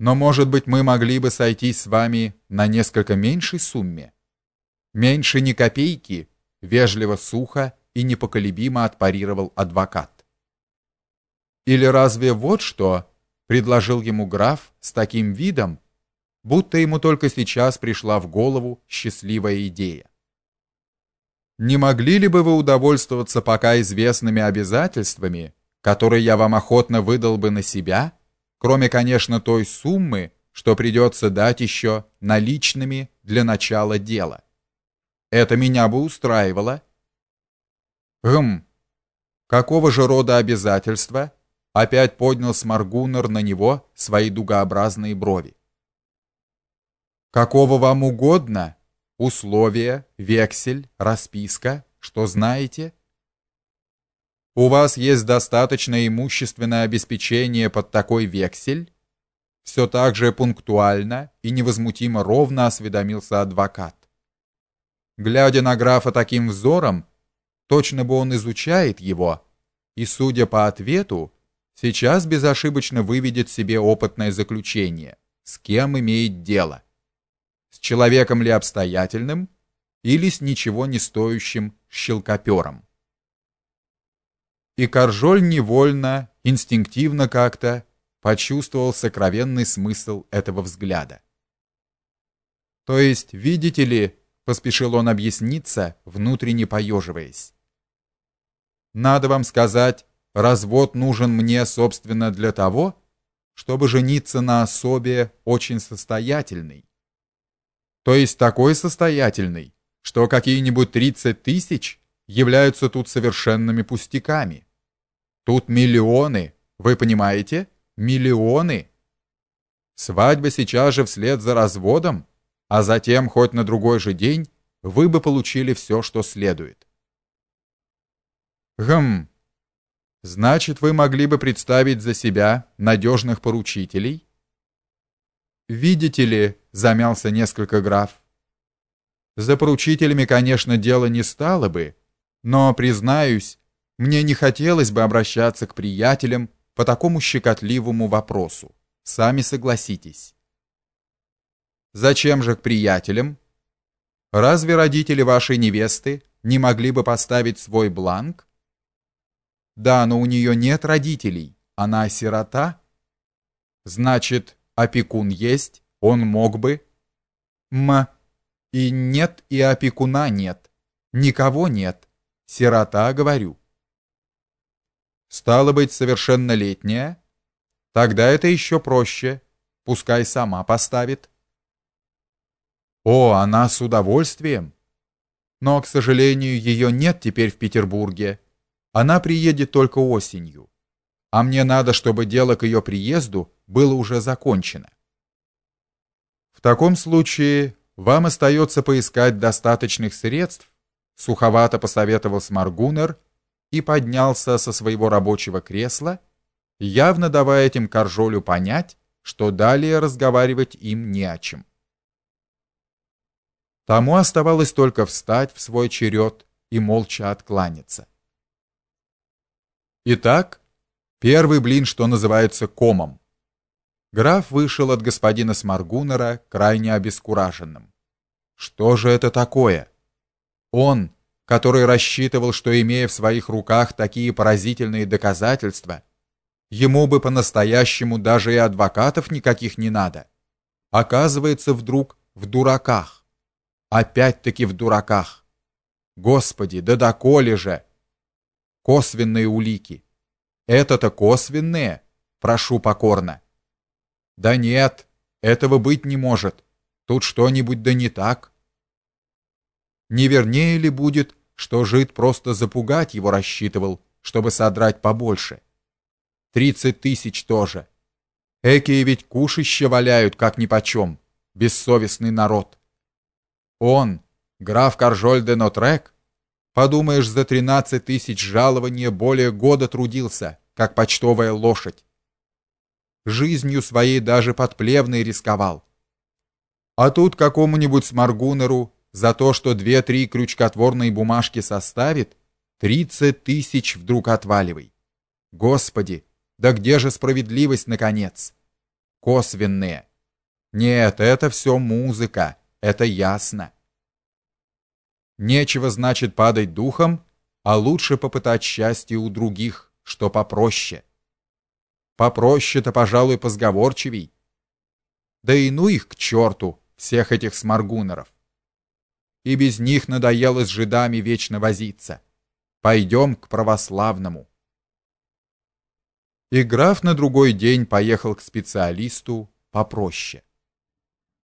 Но, может быть, мы могли бы сойтись с вами на несколько меньшей сумме? Меньше ни копейки, вежливо сухо и непоколебимо отпарировал адвокат. Или разве вот что, предложил ему граф с таким видом, будто ему только сейчас пришла в голову счастливая идея. Не могли ли бы вы удовольствоваться пока известными обязательствами, которые я вам охотно выдал бы на себя? Кроме, конечно, той суммы, что придется дать еще наличными для начала дела. Это меня бы устраивало. Хм. Какого же рода обязательства? Опять поднял Смаргунер на него свои дугообразные брови. Какого вам угодно? Условия, вексель, расписка, что знаете? У вас есть достаточное имущественное обеспечение под такой вексель? Все так же пунктуально и невозмутимо ровно осведомился адвокат. Глядя на графа таким взором, точно бы он изучает его, и, судя по ответу, сейчас безошибочно выведет себе опытное заключение, с кем имеет дело. С человеком ли обстоятельным или с ничего не стоящим щелкопером и Каржоль невольно, инстинктивно как-то почувствовал сокровенный смысл этого взгляда. То есть, видите ли, поспешил он объясниться, внутренне поеживаясь. Надо вам сказать, развод нужен мне, собственно, для того, чтобы жениться на особе очень состоятельной. То есть такой состоятельной, что какие-нибудь 30 тысяч являются тут совершенными пустяками. Тут миллионы, вы понимаете? Миллионы. Свадьба сейчас же вслед за разводом, а затем хоть на другой же день вы бы получили все, что следует. Гм. Значит, вы могли бы представить за себя надежных поручителей? Видите ли, замялся несколько граф. За поручителями, конечно, дело не стало бы, но признаюсь, мне не хотелось бы обращаться к приятелям по такому щекотливому вопросу. Сами согласитесь. Зачем же к приятелям? Разве родители вашей невесты не могли бы поставить свой бланк? Да, но у нее нет родителей, она сирота. Значит, опекун есть, он мог бы. М. И нет, и опекуна нет. Никого нет. Сирота, говорю. Стало быть, совершеннолетняя? Тогда это еще проще. Пускай сама поставит. О, она с удовольствием. Но, к сожалению, ее нет теперь в Петербурге. Она приедет только осенью. А мне надо, чтобы дело к ее приезду было уже закончено. В таком случае вам остается поискать достаточных средств, суховато посоветовал Смаргунер и поднялся со своего рабочего кресла, явно давая этим Каржолю понять, что далее разговаривать им не о чем. Тому оставалось только встать в свой черед и молча откланяться. Итак, первый блин, что называется, комом. Граф вышел от господина Смаргунера крайне обескураженным. Что же это такое? Он, который рассчитывал, что имея в своих руках такие поразительные доказательства, ему бы по-настоящему даже и адвокатов никаких не надо. Оказывается, вдруг в дураках. Опять-таки в дураках. Господи, да доколе же? Косвенные улики. Это-то косвенные, прошу покорно. Да нет, этого быть не может. Тут что-нибудь да не так. Не вернее ли будет, что жид просто запугать его рассчитывал, чтобы содрать побольше. Тридцать тысяч тоже. Экие ведь кушище валяют, как нипочем. Бессовестный народ. Он, граф Каржоль де Нотрек, подумаешь, за тринадцать тысяч жалования более года трудился, как почтовая лошадь. Жизнью своей даже под плевной рисковал. А тут какому-нибудь сморгунеру за то, что две-три крючкотворные бумажки составит, тридцать тысяч вдруг отваливай. Господи, да где же справедливость наконец? косвенные. Нет, это все музыка, это ясно. Нечего, значит, падать духом, а лучше попытать счастье у других, что попроще. Попроще-то, пожалуй, позговорчивей. Да и ну их к черту, всех этих сморгунеров. И без них надоело с жидами вечно возиться. Пойдем к православному. И граф на другой день поехал к специалисту попроще.